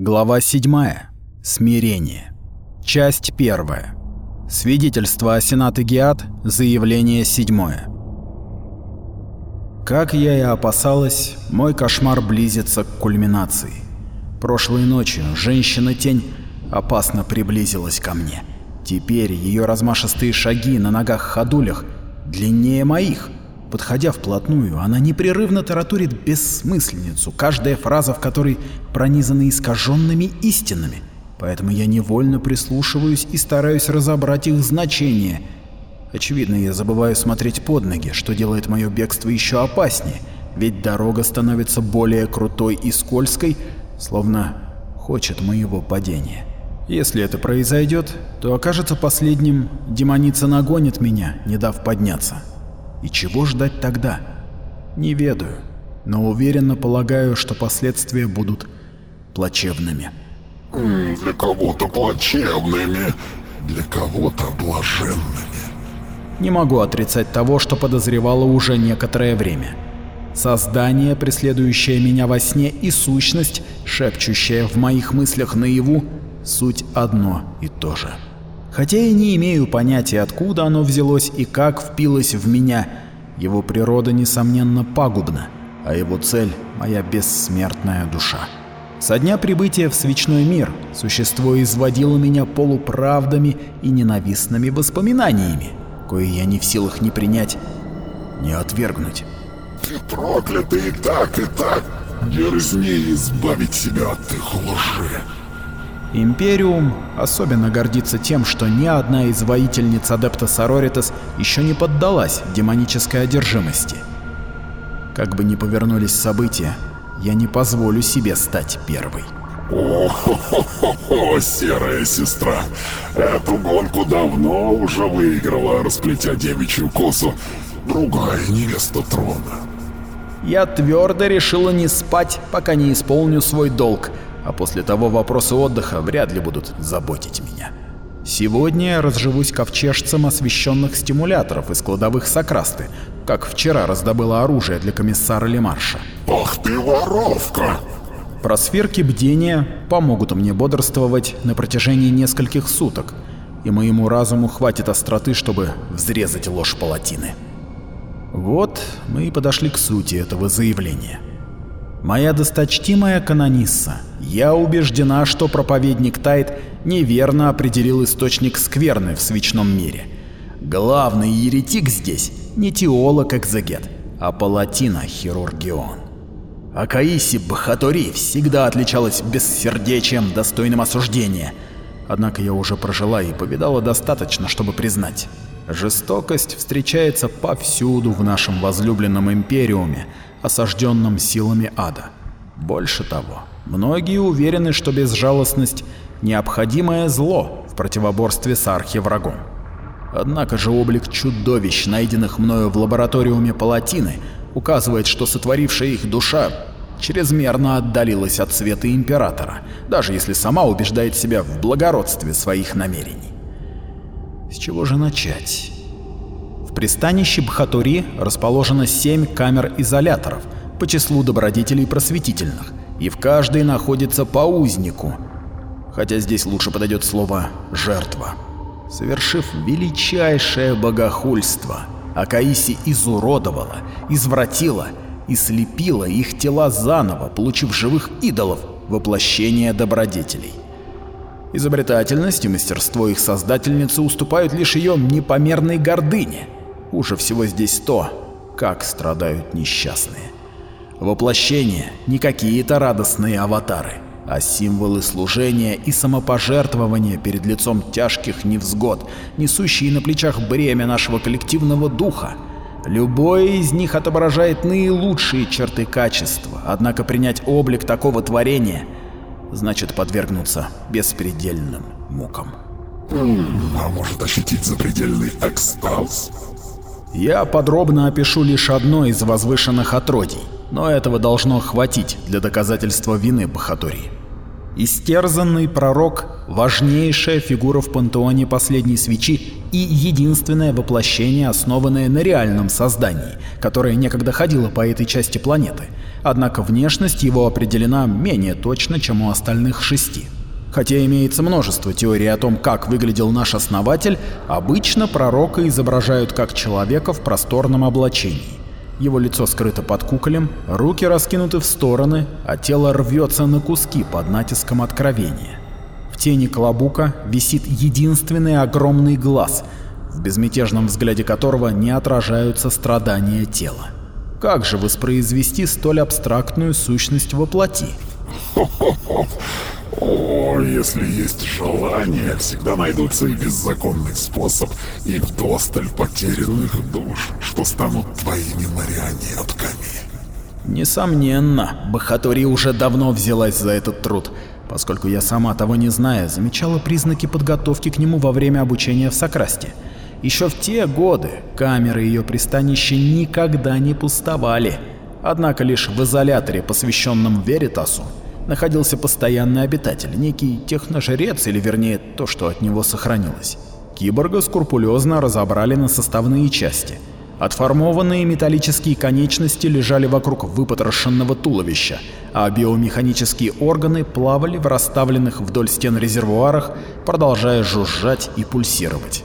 Глава 7. Смирение. Часть 1. Свидетельство о Сенат Гиат. Заявление 7. Как я и опасалась, мой кошмар близится к кульминации. Прошлой ночью женщина-тень опасно приблизилась ко мне. Теперь ее размашистые шаги на ногах-ходулях длиннее моих. Подходя вплотную, она непрерывно таратурит бессмысленницу, каждая фраза в которой пронизана искаженными истинами. Поэтому я невольно прислушиваюсь и стараюсь разобрать их значение. Очевидно, я забываю смотреть под ноги, что делает мое бегство еще опаснее, ведь дорога становится более крутой и скользкой, словно хочет моего падения. Если это произойдет, то окажется последним, демоница нагонит меня, не дав подняться. И чего ждать тогда? Не ведаю, но уверенно полагаю, что последствия будут плачевными. Для кого-то плачевными, для кого-то блаженными. Не могу отрицать того, что подозревала уже некоторое время. Создание, преследующее меня во сне, и сущность, шепчущая в моих мыслях наяву, суть одно и то же. Хотя я не имею понятия, откуда оно взялось и как впилось в меня, его природа, несомненно, пагубна, а его цель — моя бессмертная душа. Со дня прибытия в свечной мир существо изводило меня полуправдами и ненавистными воспоминаниями, кое я не в силах ни принять, ни отвергнуть. Ты проклятый и так, и так. Дерзни избавить себя от их лжи. Империум особенно гордится тем, что ни одна из воительниц Адепта Сороритас еще не поддалась демонической одержимости. Как бы ни повернулись события, я не позволю себе стать первой. О, серая сестра, эту гонку давно уже выиграла, расплетя девичью косу, другая невеста трона. Я твердо решила не спать, пока не исполню свой долг, а после того вопросы отдыха вряд ли будут заботить меня. Сегодня я разживусь ковчежцем освещенных стимуляторов из кладовых Сокрасты, как вчера раздобыла оружие для комиссара Лемарша. Ах ты воровка! Просверки бдения помогут мне бодрствовать на протяжении нескольких суток, и моему разуму хватит остроты, чтобы взрезать ложь палатины. Вот мы и подошли к сути этого заявления. Моя досточтимая канонисса, я убеждена, что проповедник Тайт неверно определил источник скверны в свечном мире. Главный еретик здесь не теолог экзегет, а палатина хирургион. А Каиси Бхатори всегда отличалась бессердечием, достойным осуждения. Однако я уже прожила и повидала достаточно, чтобы признать. Жестокость встречается повсюду в нашем возлюбленном империуме, осажденном силами ада. Больше того, многие уверены, что безжалостность – необходимое зло в противоборстве с архиврагом. Однако же облик чудовищ, найденных мною в лабораториуме Палатины, указывает, что сотворившая их душа чрезмерно отдалилась от света Императора, даже если сама убеждает себя в благородстве своих намерений. С чего же начать? В пристанище Бхатури расположено семь камер-изоляторов по числу добродетелей просветительных, и в каждой находится по узнику, хотя здесь лучше подойдет слово «жертва». Совершив величайшее богохульство, Акаиси изуродовала, извратила и слепила их тела заново, получив живых идолов воплощения добродетелей. Изобретательность и мастерство их создательницы уступают лишь ее непомерной гордыне. Хуже всего здесь то, как страдают несчастные. Воплощение не какие-то радостные аватары, а символы служения и самопожертвования перед лицом тяжких невзгод, несущие на плечах бремя нашего коллективного духа. Любое из них отображает наилучшие черты качества, однако принять облик такого творения значит подвергнуться беспредельным мукам. А может ощутить запредельный экстаз? Я подробно опишу лишь одно из возвышенных отродий, но этого должно хватить для доказательства вины Бахатури. Истерзанный пророк – важнейшая фигура в пантеоне последней свечи и единственное воплощение, основанное на реальном создании, которое некогда ходило по этой части планеты. Однако внешность его определена менее точно, чем у остальных шести. Хотя имеется множество теорий о том, как выглядел наш основатель, обычно пророка изображают как человека в просторном облачении. Его лицо скрыто под куколем, руки раскинуты в стороны, а тело рвется на куски под натиском откровения. В тени клобука висит единственный огромный глаз, в безмятежном взгляде которого не отражаются страдания тела. Как же воспроизвести столь абстрактную сущность во плоти? О, если есть желание, всегда найдутся и беззаконный способ, и вдосталь потерянных душ, что станут твоими марионетками. Несомненно, Бахатори уже давно взялась за этот труд, поскольку я сама того не зная, замечала признаки подготовки к нему во время обучения в Сокрасте. Еще в те годы камеры ее пристанища никогда не пустовали. Однако лишь в изоляторе, посвященном Веритасу, находился постоянный обитатель, некий техножрец, или вернее то, что от него сохранилось. Киборга скрупулезно разобрали на составные части. Отформованные металлические конечности лежали вокруг выпотрошенного туловища, а биомеханические органы плавали в расставленных вдоль стен резервуарах, продолжая жужжать и пульсировать.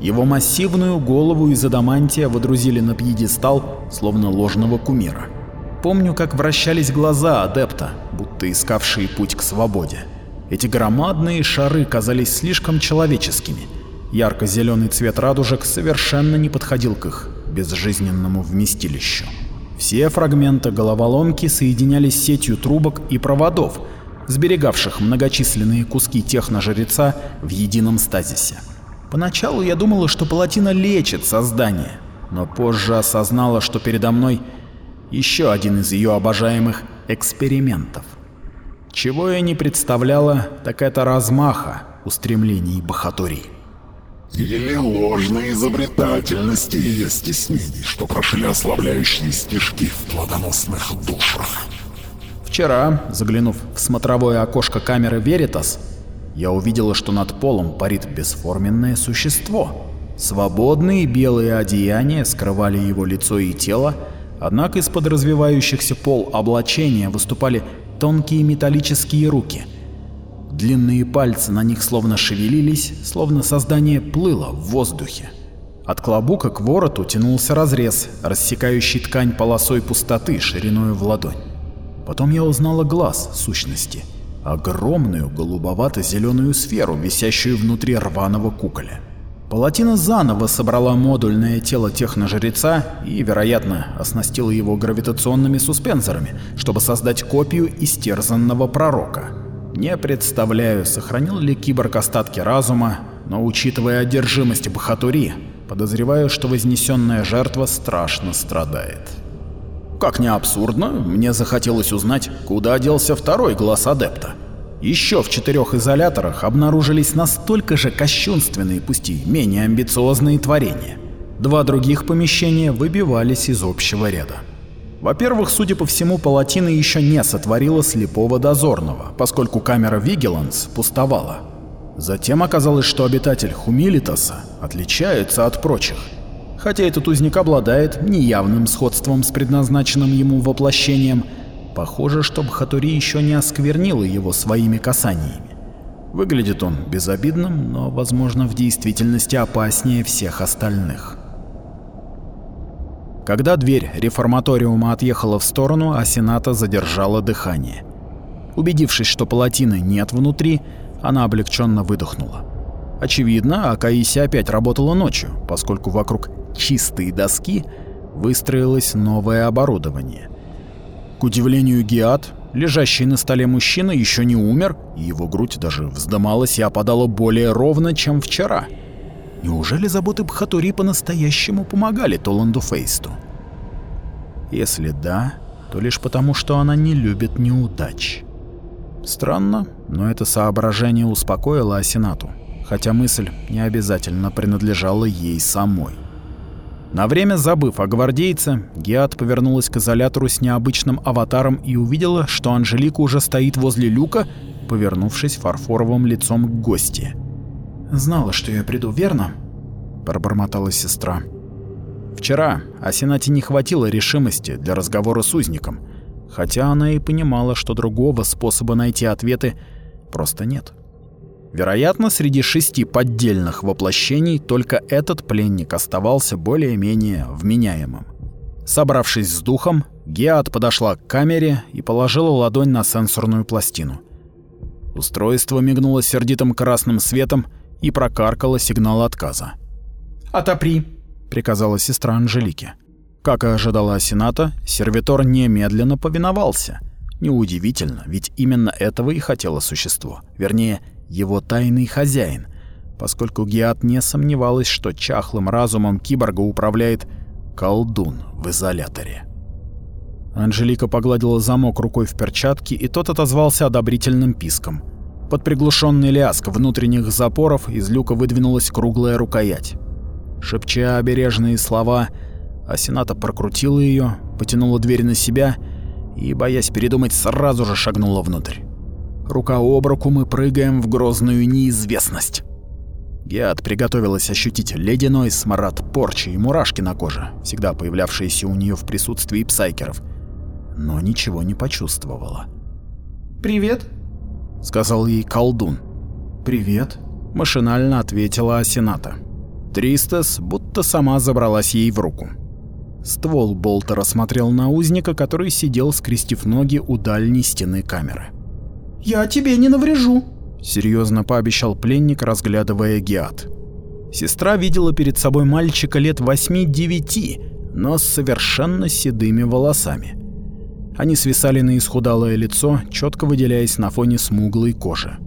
Его массивную голову из адамантия водрузили на пьедестал, словно ложного кумира. Помню, как вращались глаза адепта, будто искавшие путь к свободе. Эти громадные шары казались слишком человеческими. Ярко-зеленый цвет радужек совершенно не подходил к их безжизненному вместилищу. Все фрагменты головоломки соединялись сетью трубок и проводов, сберегавших многочисленные куски техножреца в едином стазисе. Поначалу я думала, что палатина лечит создание, но позже осознала, что передо мной еще один из ее обожаемых экспериментов. Чего я не представляла, так это размаха устремлений Бахатури. Или ложной изобретательности ее стеснений, что прошли ослабляющие стежки в плодоносных душах. Вчера, заглянув в смотровое окошко камеры Веритас, я увидела, что над полом парит бесформенное существо. Свободные белые одеяния скрывали его лицо и тело, Однако из-под развивающихся пол облачения выступали тонкие металлические руки. Длинные пальцы на них словно шевелились, словно создание плыло в воздухе. От клобука к вороту тянулся разрез, рассекающий ткань полосой пустоты шириной в ладонь. Потом я узнала глаз сущности, огромную голубовато-зеленую сферу, висящую внутри рваного куколя. Палатина заново собрала модульное тело техножреца и, вероятно, оснастила его гравитационными суспенсорами, чтобы создать копию истерзанного пророка. Не представляю, сохранил ли киборг остатки разума, но учитывая одержимость Бахатури, подозреваю, что вознесенная жертва страшно страдает. Как ни абсурдно, мне захотелось узнать, куда делся второй глаз адепта. Еще в четырех изоляторах обнаружились настолько же кощунственные, пусть и менее амбициозные творения. Два других помещения выбивались из общего ряда. Во-первых, судя по всему, палатина еще не сотворила слепого дозорного, поскольку камера Вигеланс пустовала. Затем оказалось, что обитатель Хумилитаса отличается от прочих. Хотя этот узник обладает неявным сходством с предназначенным ему воплощением, Похоже, что Бхатури еще не осквернила его своими касаниями. Выглядит он безобидным, но, возможно, в действительности опаснее всех остальных. Когда дверь реформаториума отъехала в сторону, Асената задержала дыхание. Убедившись, что палатины нет внутри, она облегченно выдохнула. Очевидно, Акаиси опять работала ночью, поскольку вокруг чистой доски выстроилось новое оборудование. К удивлению Гиат, лежащий на столе мужчина еще не умер, и его грудь даже вздымалась и опадала более ровно, чем вчера. Неужели заботы Бхатури по-настоящему помогали Толанду Фейсту? Если да, то лишь потому, что она не любит неудач. Странно, но это соображение успокоило Асинату, хотя мысль не обязательно принадлежала ей самой. На время забыв о гвардейце, Геат повернулась к изолятору с необычным аватаром и увидела, что Анжелика уже стоит возле люка повернувшись фарфоровым лицом к гости. «Знала, что я приду, верно?» – пробормотала сестра. Вчера Асенате не хватило решимости для разговора с узником, хотя она и понимала, что другого способа найти ответы просто нет. Вероятно, среди шести поддельных воплощений только этот пленник оставался более-менее вменяемым. Собравшись с духом, Геат подошла к камере и положила ладонь на сенсорную пластину. Устройство мигнуло сердитым красным светом и прокаркало сигнал отказа. «Отопри», — приказала сестра Анжелике. Как и ожидала Сената, сервитор немедленно повиновался. Неудивительно, ведь именно этого и хотело существо. Вернее, его тайный хозяин, поскольку Геат не сомневалась, что чахлым разумом киборга управляет колдун в изоляторе. Анжелика погладила замок рукой в перчатке, и тот отозвался одобрительным писком. Под приглушенный лязг внутренних запоров из люка выдвинулась круглая рукоять. Шепча обережные слова, Асената прокрутила ее, потянула дверь на себя и, боясь передумать, сразу же шагнула внутрь. Рука об руку мы прыгаем в грозную неизвестность. Геат приготовилась ощутить ледяной смрад порчи и мурашки на коже, всегда появлявшиеся у нее в присутствии псайкеров, но ничего не почувствовала. «Привет», — сказал ей колдун. «Привет», — машинально ответила Асената. Тристес будто сама забралась ей в руку. Ствол болта рассмотрел на узника, который сидел, скрестив ноги у дальней стены камеры. «Я тебе не наврежу», — серьезно пообещал пленник, разглядывая Геат. Сестра видела перед собой мальчика лет восьми-девяти, но с совершенно седыми волосами. Они свисали на исхудалое лицо, четко выделяясь на фоне смуглой кожи.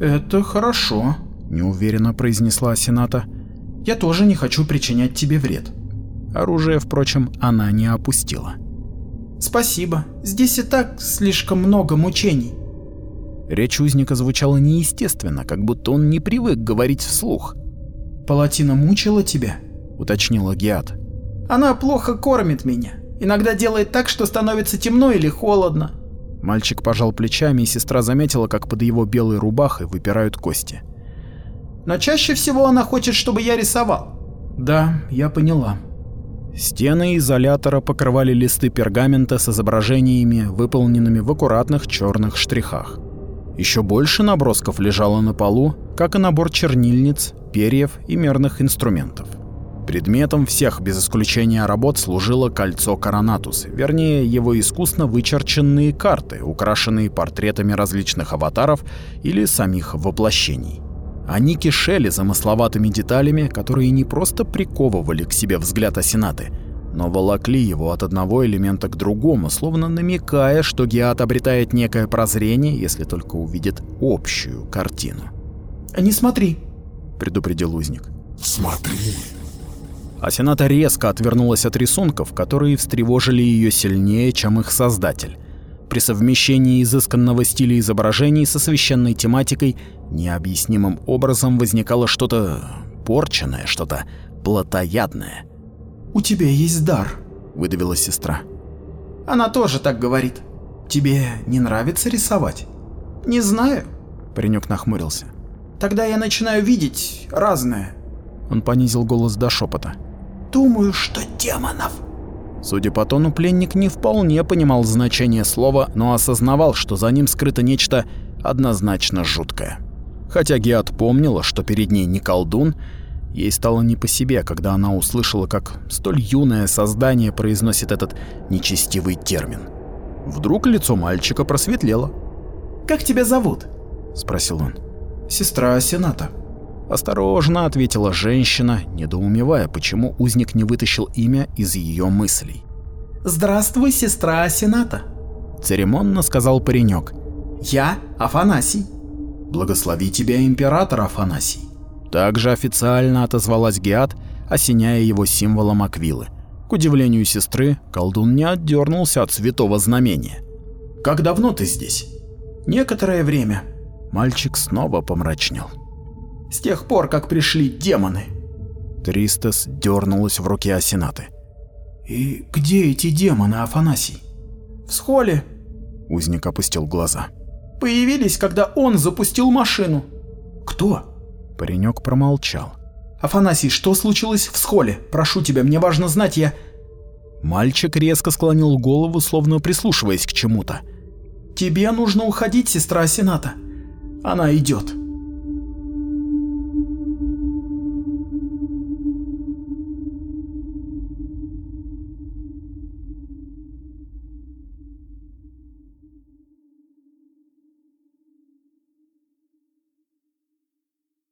«Это хорошо», — неуверенно произнесла Сената. «Я тоже не хочу причинять тебе вред». Оружие, впрочем, она не опустила. «Спасибо. Здесь и так слишком много мучений». Речь узника звучала неестественно, как будто он не привык говорить вслух. «Палатина мучила тебя?» — уточнила Геат. «Она плохо кормит меня. Иногда делает так, что становится темно или холодно». Мальчик пожал плечами, и сестра заметила, как под его белой рубахой выпирают кости. «Но чаще всего она хочет, чтобы я рисовал». «Да, я поняла». Стены изолятора покрывали листы пергамента с изображениями, выполненными в аккуратных черных штрихах. Еще больше набросков лежало на полу, как и набор чернильниц, перьев и мерных инструментов. Предметом всех без исключения работ служило кольцо Коронатус, вернее, его искусно вычерченные карты, украшенные портретами различных аватаров или самих воплощений. Они кишели замысловатыми деталями, которые не просто приковывали к себе взгляд Асенаты, но волокли его от одного элемента к другому, словно намекая, что Геат обретает некое прозрение, если только увидит общую картину. «Не смотри», — предупредил узник. «Смотри». Асената резко отвернулась от рисунков, которые встревожили ее сильнее, чем их создатель. При совмещении изысканного стиля изображений со священной тематикой необъяснимым образом возникало что-то порченное, что-то плотоядное. «У тебя есть дар», — выдавила сестра. «Она тоже так говорит. Тебе не нравится рисовать?» «Не знаю», — паренек нахмурился. «Тогда я начинаю видеть разное». Он понизил голос до шепота. «Думаю, что демонов». Судя по тону, пленник не вполне понимал значение слова, но осознавал, что за ним скрыто нечто однозначно жуткое. Хотя Геат помнила, что перед ней не колдун, ей стало не по себе, когда она услышала, как столь юное создание произносит этот нечестивый термин. Вдруг лицо мальчика просветлело. «Как тебя зовут?» – спросил он. «Сестра Сената», Осторожно ответила женщина, недоумевая, почему узник не вытащил имя из ее мыслей. «Здравствуй, сестра Асената», — церемонно сказал паренек. «Я Афанасий». «Благослови тебя, император Афанасий». Также официально отозвалась Геат, осеняя его символом Аквилы. К удивлению сестры, колдун не отдернулся от святого знамения. «Как давно ты здесь?» «Некоторое время». Мальчик снова помрачнел с тех пор, как пришли демоны. Тристес дернулась в руке Асенаты. И где эти демоны, Афанасий? В схоле. Узник опустил глаза. появились, когда он запустил машину. Кто? Паренек промолчал. Афанасий, что случилось в схоле? Прошу тебя, мне важно знать, я... Мальчик резко склонил голову, словно прислушиваясь к чему-то. Тебе нужно уходить, сестра Асената. Она идет.